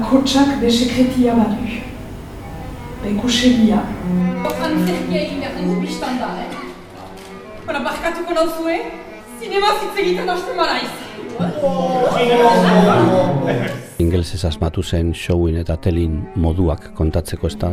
bakotsak be sekretia badu. Be kusegia. Antzerkia egin behar dugu biztan da, eh? Bara, barkatuko nauzue, zinema zitzegiten hasten maraiz. Ingelsez asmatu zen showin eta telin moduak kontatzeko ez da.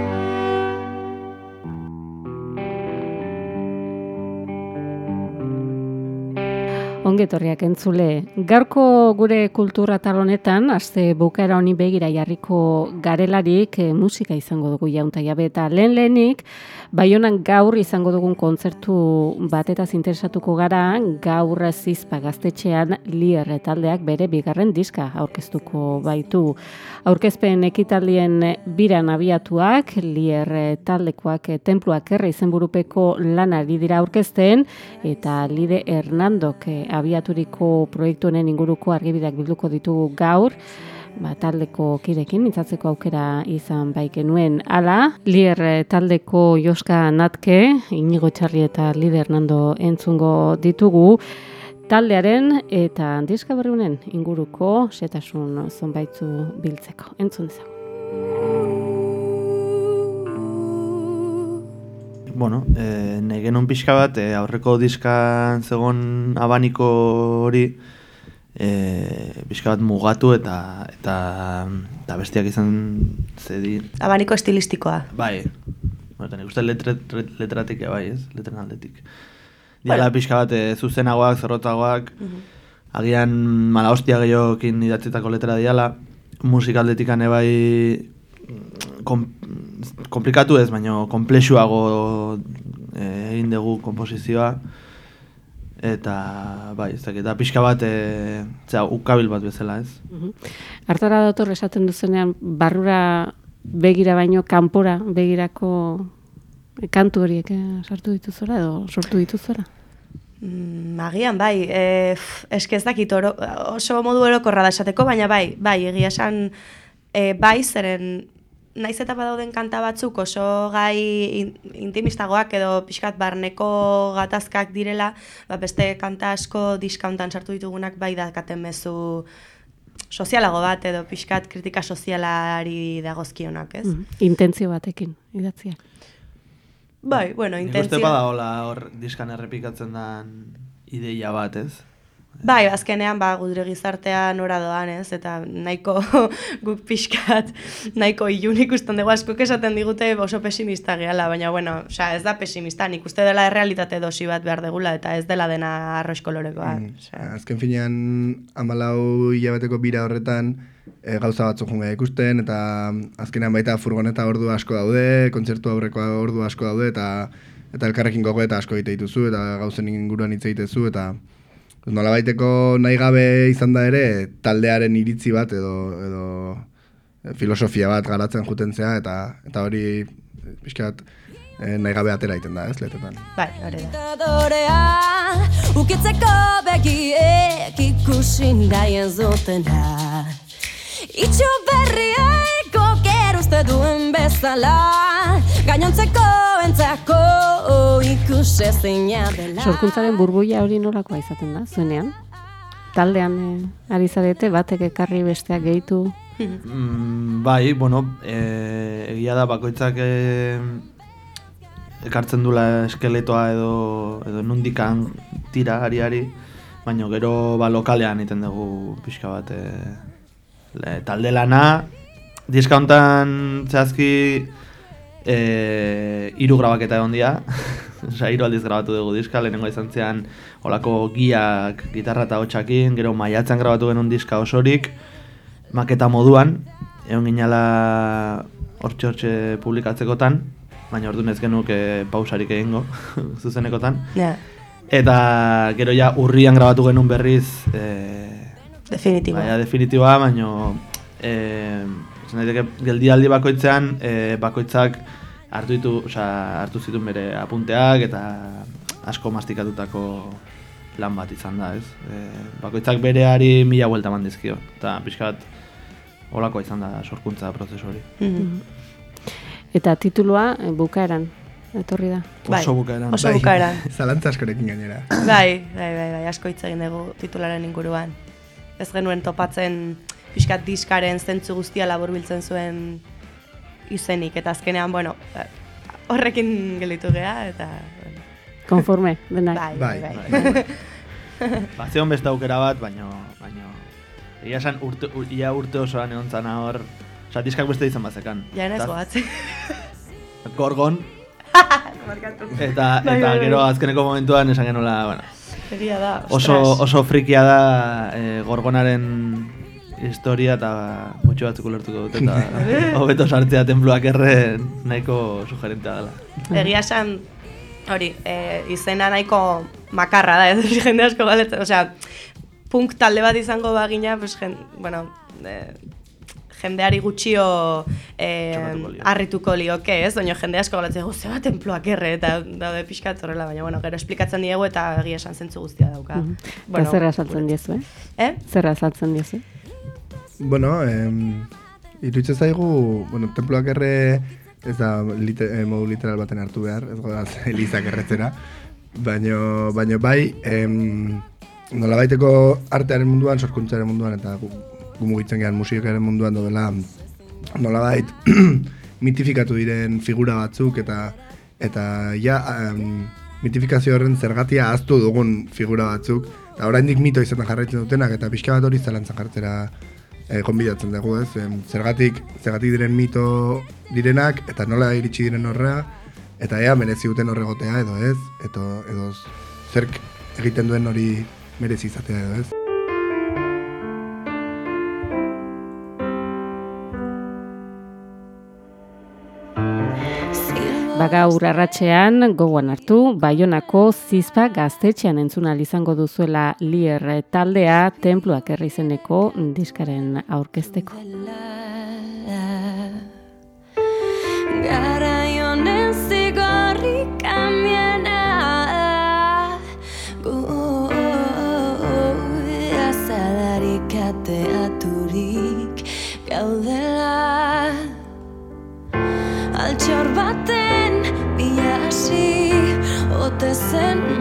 Ongetorriak entzule, gaurko gure kultura talonetan, aste bukaera honi begira jarriko garelarik eh, musika izango dugu jaunta jabe eta lehen lehenik, Baionan gaur izango dugun kontzertu batetaz interesatuko gara, gaur zizpa gaztetxean lier taldeak bere bigarren diska aurkeztuko baitu. Aurkezpen ekitaldien biran abiatuak, lier taldekoak templuak erre izenburupeko lanari dira aurkezten, eta lide Hernandok abiaturiko proiektu honen inguruko argibideak bilduko ditugu gaur, ba, taldeko kirekin mintzatzeko aukera izan baike nuen. Ala, lier taldeko Joska Natke, inigo txarri eta lider nando entzungo ditugu, taldearen eta diska berriunen inguruko setasun zonbaitzu biltzeko. Entzun dezago. Bueno, e, negenon pixka bat, e, aurreko diskan zegon abaniko hori, e, bat mugatu eta eta eta bestiak izan zedi. Abaniko estilistikoa. Bai. Bueno, nik uste letratik bai, ez? Letren aldetik. Diala bueno. pixka bat e, zuzenagoak, zerrotagoak, mhm. agian mala hostia gehiokin idatzetako letra diala, musikaldetik ane bai kom, komplikatu ez, baina komplexuago e, egin dugu komposizioa eta bai, ez dakit, pixka bat, e, zera, ukabil bat bezala, ez? Mhm. Artara dator esaten duzenean, barrura begira baino, kanpora begirako kantu horiek eh, sartu dituzora edo sortu dituzora? Mm, agian, bai, e, eske ez dakit oso modu erokorra da esateko, baina bai, bai, egia esan, e, bai, zeren naiz eta badauden kanta batzuk oso gai intimistagoak edo pixkat barneko gatazkak direla, ba beste kanta asko diskauntan sartu ditugunak bai dakaten mezu sozialago bat edo pixkat kritika sozialari dagozkionak, ez? Mm Intentzio batekin, idatzia. Bai, bueno, intentzio... Nik bada hola hor diskan errepikatzen den ideia bat, ez? Bai, azkenean ba gudre gizartean ora doan, ez? Eta nahiko guk pixkat, nahiko ilun ikusten dugu asko esaten digute oso pesimista gehala, baina bueno, osea, ez da pesimista, nik uste dela errealitate dosi bat behar degula eta ez dela dena arroz kolorekoa. Mm. Azken finean, amalau hilabeteko bira horretan, e, gauza batzuk junga ikusten, eta azkenean baita furgoneta ordu asko daude, kontzertu aurreko ordu asko daude, eta eta elkarrekin gogo eta asko egite dituzu, eta gauzen inguruan hitz egitezu, eta Nola baiteko nahi gabe izan da ere, taldearen iritzi bat edo, edo eh, filosofia bat garatzen jutentzea eta eta hori pixkat eh, nahi gabe atera iten da, ez, lehetetan. Bai, hori da. Ukitzeko begiek ikusin daien zutena Itxo berriaiko geruzte duen bezala Gainontzeko entzako ikuse zeina dela Sorkuntzaren burbuia hori nolakoa izaten da, zuenean? Taldean eh, ari zarete, batek ekarri besteak gehitu? Mm, bai, bueno, e, egia da bakoitzak e, ekartzen dula eskeletoa edo, edo nundikan tira ari-ari, baina gero ba, lokalean iten dugu pixka bat e, le, talde lana, diskauntan zehazki e, iru grabaketa egon dia, oza, iru aldiz grabatu dugu diska, lehenengo izan zean olako giak, gitarra eta hotxakin, gero maiatzen grabatu genuen diska osorik, maketa moduan, egon ginala hortxe hortxe publikatzekotan, baina ordu ez genuke pausarik egingo zuzenekotan. Yeah. Eta gero ja urrian grabatu genuen berriz e, Definitiba. Baina definitiba, baina e, geldialdi bakoitzean e, bakoitzak hartu ditu, oza, hartu zituen bere apunteak eta asko mastikatutako lan bat izan da, ez? E, bakoitzak bereari mila buelta eman dizkio, eta pixka bat olakoa izan da sorkuntza prozesu hori. Mhm. Eta titulua eh, bukaeran, etorri da. Bai, Oso bukaeran. Oso bukaeran. Zalantza askorekin gainera. Bai, bai, bai, bai, asko hitz egin dugu titularen inguruan. Ez genuen topatzen pixkat diskaren zentzu guztia laburbiltzen zuen izenik, eta azkenean, bueno, eh, horrekin gelitu gea, eta... bueno, Konforme, denak. Bai, Bai, bai, bai. Ba, zeon beste aukera bat, baino, baino, egia esan urte, ur, ia urte osoan egon zana hor, oza, diskak beste izan bazekan. Ja, ez Eta gogatzen. Gorgon, eta, Bai, eta bai, gero bai. azkeneko momentuan esan genuela, bueno, Egia da, oso, ostras. oso frikia da e, Gorgonaren historia eta gutxo batzuk ulertuko dut eta hobeto sartzea tenpluak erre nahiko sugerentea dela. Egia esan, hori, e, izena nahiko makarra da, ez jende asko galetzen, osea, punk talde bat izango bagina, pues, jen, bueno, e, jendeari gutxio e, lio. harrituko lioke, ez? Baina jende asko galetzen, "Jo, ze bat tenpluak erre, eta daude pixkat horrela, baina, bueno, gero esplikatzen diegu eta egia esan zentzu guztia dauka. Mhm. Eta zer azaltzen diezu, eh? Eh? Zer azaltzen diezu? Bueno, em, iruditzen zaigu, bueno, temploak erre ez da lite, eh, modu literal baten hartu behar, ez goda elizak erretzera, baino, baino bai, em, nola baiteko artearen munduan, sorkuntzaren munduan, eta gu, mugitzen gehan musikaren munduan dela nola bait, mitifikatu diren figura batzuk, eta eta ja, em, mitifikazio horren zergatia ahaztu dugun figura batzuk, eta oraindik mito izaten jarraitzen dutenak, eta pixka bat hori zalantzan jartzera e, gonbidatzen dugu, ez? Em, zergatik, zergatik diren mito direnak, eta nola iritsi diren horrea, eta ea merezi duten horregotea edo ez, eto, edo zerk egiten duen hori merezi izatea edo ez. Bagaur arratxean gogoan hartu, Baionako zizpa gaztetxean entzuna izango duzuela lier taldea tenpluak herri izeneko diskaren aurkezteko. Garaionen zigorri kamiena Gu azalarik ateaturik gaudela Altxor baten innocent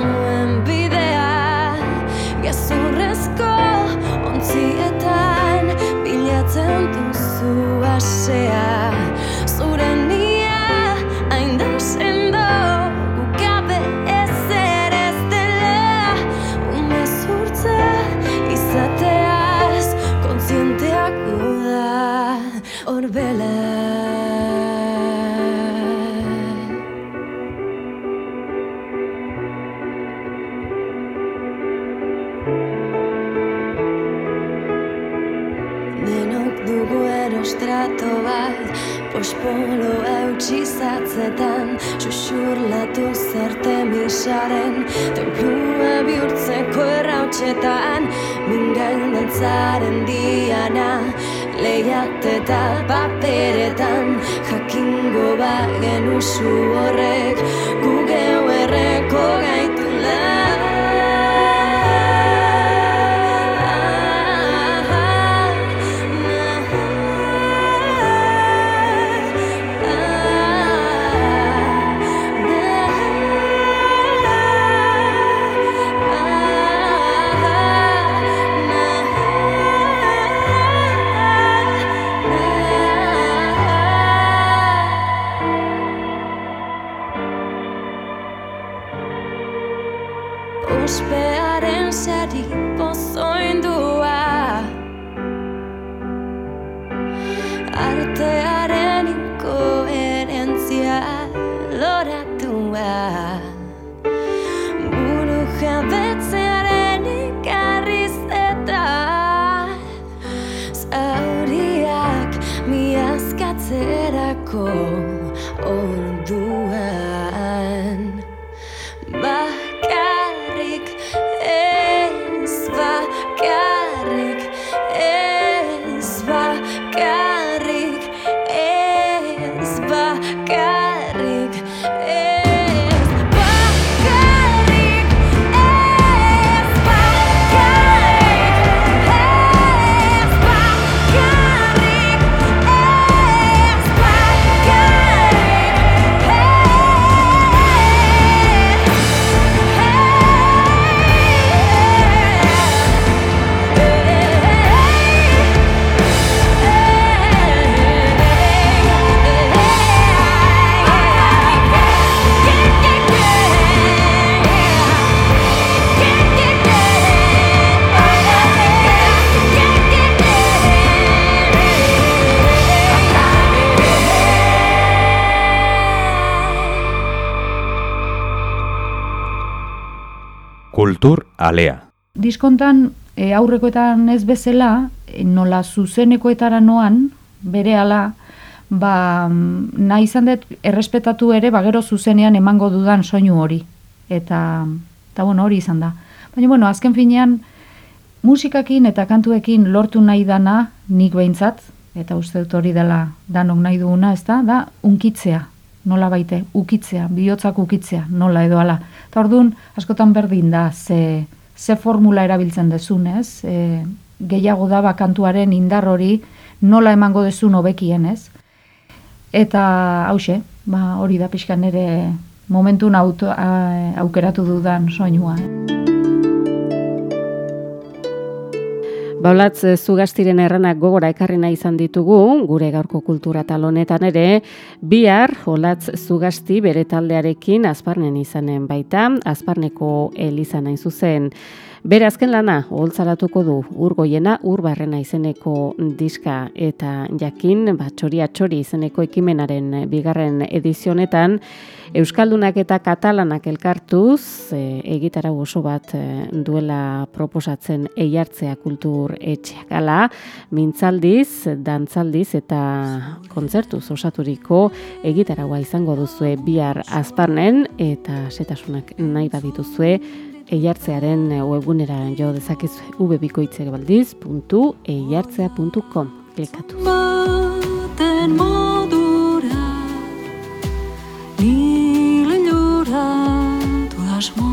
erostrato bat Pospolo eutxi zatzetan Xuxurlatu zerte misaren Templua bihurtzeko errautxetan Mingain dantzaren diana Lehiateta paperetan Jakingo bagen usu horrek Gugeu erreko gaitula forever. Kultur alea. Diskontan e, aurrekoetan ez bezala, e, nola zuzenekoetara noan, bere ala, ba, mm, nahi izan dut errespetatu ere, ba, gero zuzenean emango dudan soinu hori. Eta, eta bueno, hori izan da. Baina, bueno, azken finean, musikakin eta kantuekin lortu nahi dana, nik behintzat, eta uste dut hori dela danok nahi duguna, ez da, da, unkitzea, nola baite, ukitzea, bihotzak ukitzea, nola edo ala. Eta orduan, askotan berdin da, ze, ze formula erabiltzen dezun, ez? E, gehiago da bakantuaren indar hori nola emango dezun hobekien, ez? Eta hause, ba, hori da pixkan ere momentun auto, a, aukeratu dudan soinua. Baulatz zugastiren erranak gogora ekarri izan ditugu, gure gaurko kultura talonetan ere, bihar olatz zugasti bere taldearekin azparnen izanen baita, azparneko elizan hain zuzen. Bere azken lana, holtzaratuko du, urgoiena urbarrena izeneko diska eta jakin, ba, txoria txori izeneko ekimenaren bigarren edizionetan, Euskaldunak eta Katalanak elkartuz, e, egitara oso bat e, duela proposatzen eiartzea kultur etxeak. Ala, mintzaldiz, dantzaldiz eta kontzertuz osaturiko egitaragoa izango duzue bihar azparnen eta setasunak nahi badituzue eiartzearen webgunera jo dezakezu ubebikoitzebaldiz.eiartzea.com klikatu. Baten modura Nile llorando asmoa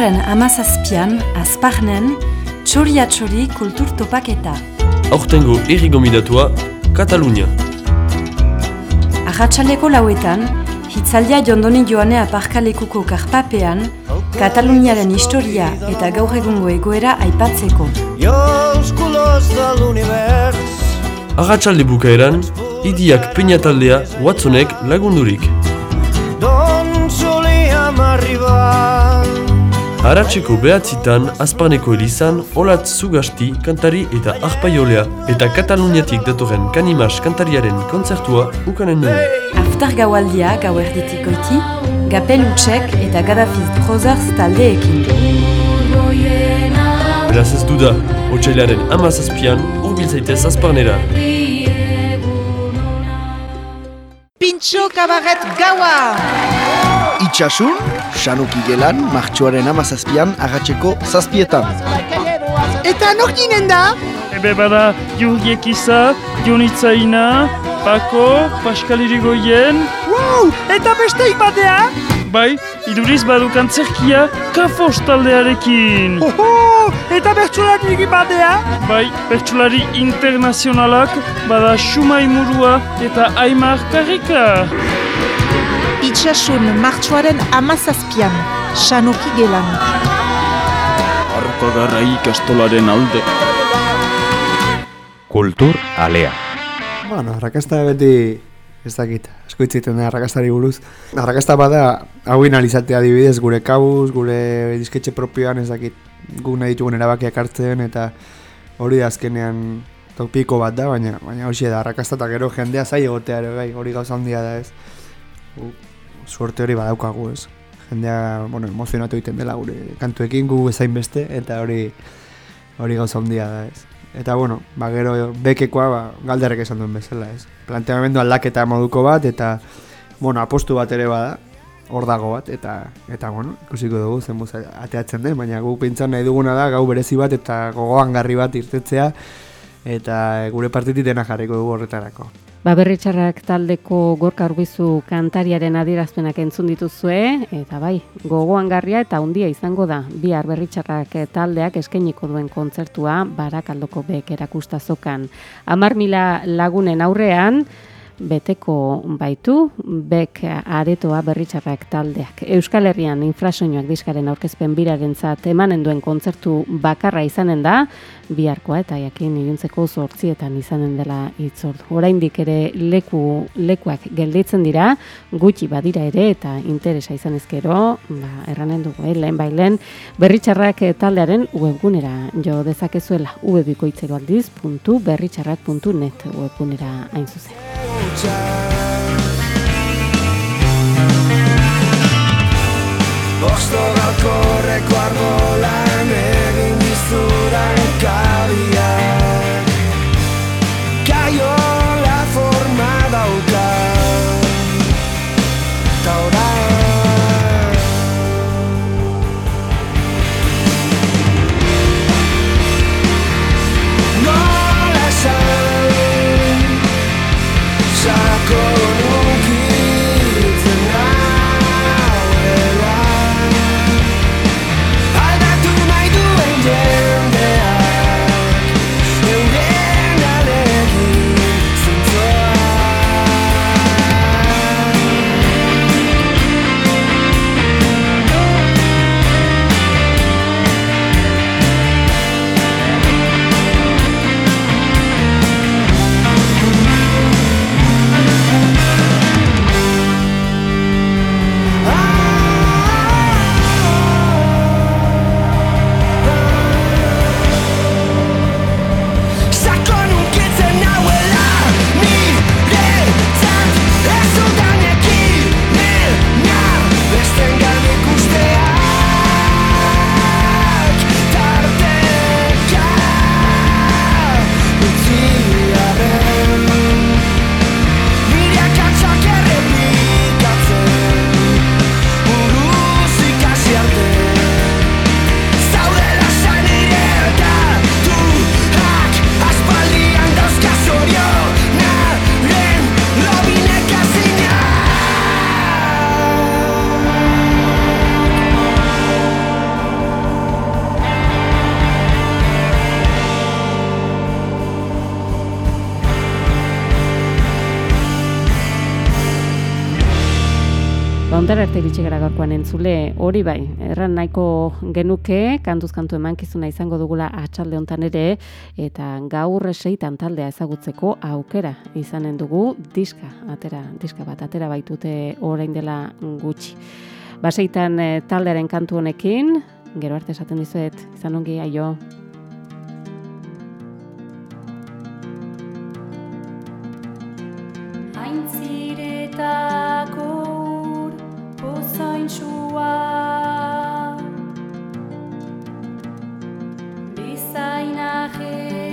Martxoaren amazazpian, azparnen, txoria txori kultur topaketa. Aurtengo errigomidatua, Katalunia. Arratxaleko lauetan, hitzaldia jondoni joane aparkalekuko karpapean, Kataluniaren historia eta gaur egungo egoera aipatzeko. Arratxalde bukaeran, idiak peña taldea Watsonek lagundurik. Aratzeko behatzitan, azparneko elizan, olatz zugasti, kantari eta arpaiolea, eta Kataluniatik datorren kanimas kantariaren kontzertua ukanen dugu. Aftar gaualdia gau erditik goiti, Gapel Utsek eta Gaddafi Brothers taldeekin. Beraz ez duda, otxailaren amazazpian, urbil zaitez azparnera. Pintxo kabaret gaua! Itxasun, Sanuki gelan, martxoaren amazazpian agatzeko zazpietan. Eta nor ginen da? Ebe bada Jurgiek iza, Jonitzaina, Pako, Pascal Irigoyen. Wow, eta beste badea? Bai, iduriz badu kantzerkia kafos taldearekin. Oho, eta bertsolari badea? Bai, bertsolari internazionalak bada Xumai Murua eta Aimar Karrika. Itxasun martxoaren amazazpian, Sanoki gelan. Arroka garra ikastolaren alde. Kultur alea. Bueno, arrakasta beti ez dakit, asko hitz da arrakastari buruz. Arrakasta bada, hau inalizatea adibidez, gure kabuz, gure disketxe propioan ez dakit, gu nahi ditugun erabakiak hartzen, eta hori da azkenean topiko bat da, baina baina hori da, arrakasta eta gero jendea zai egotea ere, bai, hori gauza handia da ez. Suerte hori badaukagu ez. Jendea, bueno, emozionatu egiten dela gure kantuekin gu ezain beste, eta hori hori gauza handia da ez. Eta bueno, ba gero bekekoa ba, galderrek esan duen bezala ez. Planteamendu aldaketa moduko bat, eta bueno, apostu bat ere bada, hor dago bat, eta, eta bueno, ikusiko dugu zen ateatzen den, baina gu pintzan nahi duguna da, gau berezi bat, eta gogoan garri bat irtetzea, eta gure partitik dena jarriko dugu horretarako. Ba berritxarrak taldeko gorka urbizu kantariaren adierazpenak entzun dituzue, eta bai, gogoan garria eta handia izango da, bihar berritxarrak taldeak eskainiko duen kontzertua barakaldoko bek erakustazokan. Amar mila lagunen aurrean, beteko baitu, bek aretoa berritxarrak taldeak. Euskal Herrian infrasoinoak diskaren aurkezpen biraren zat emanen duen kontzertu bakarra izanen da, biharkoa eta jakin iluntzeko zortzietan izanen dela itzordu. Oraindik ere leku lekuak gelditzen dira, gutxi badira ere eta interesa izan ezkero, ba, erranen dugu, eh, lehen bailen, berritxarrak taldearen webgunera jo dezakezuela, webikoitzeroaldiz.berritxarrak.net webgunera hain zuzen. Galkorreko arbolan egin dizudan kabia Ondara arte iritsi gara gaurkoan entzule, hori bai, erran nahiko genuke, kantuz kantu emankizuna izango dugula atxalde hontan ere, eta gaur seitan taldea ezagutzeko aukera izanen dugu diska, atera, diska bat, atera baitute orain dela gutxi. Ba, seitan eh, taldearen kantu honekin, gero arte esaten dizuet, izan ongi aio. Aintziretako pozaintsua Bezain ajea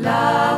Love.